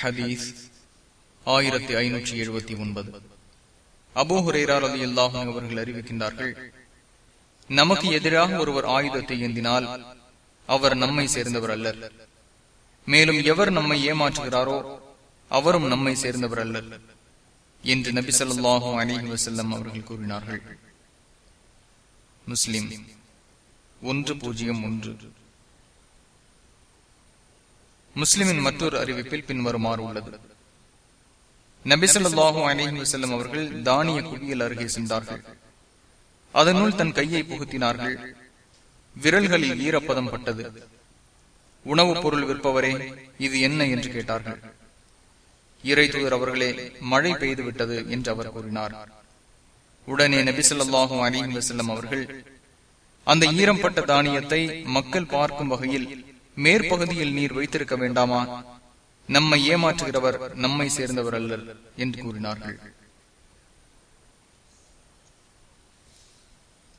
ஹதீஸ் ஆயிரத்தி ஐநூற்றி எழுபத்தி ஒன்பது. அபோஹுரேரார் அலி அல்லாஹும் அவர்கள் அறிவிக்கின்றார்கள் நமக்கு எதிராக ஒருவர் ஆயுதத்தை ஏந்தினால் அவர் நம்மை சேர்ந்தவர் அல்லர். மேலும் எவர் நம்மை ஏமாற்றுகிறாரோ அவரும் நம்மை சேர்ந்தவர் அல்லர் என்று நபி சொல்லாஹும் அலிஹி வசல்லம் அவர்கள் கூறினார்கள். முஸ்லிம் ஒன்று பூஜ்ஜியம் ஒன்று. முஸ்லிமின் மற்றொரு அறிவிப்பில் பின்வருமாறு உள்ளது. நபிசல்லாஹு அலிஹி வசல்லம் அவர்கள் தானிய குவியல் அருகே சென்றார்கள். அதனுள் தன் கையை புகுத்தினார்கள். விரல்களில் ஈரப்பதம் பட்டது. உணவுப் பொருள் விற்பவரே இது என்ன என்று கேட்டார்கள். இறை தூதர் அவர்களே மழை பெய்துவிட்டது என்று அவர் கூறினார். உடனே நபிசல்லாஹு அலிஹி வசல்லம் அவர்கள் அந்த ஈரம்பட்ட தானியத்தை மக்கள் பார்க்கும் வகையில் மேற்பகுதியில் நீர் வைத்திருக்க வேண்டாமா? நம்மை ஏமாற்றுகிறவர் நம்மை சேர்ந்தவர் அல்லர் என்று கூறினார்கள்.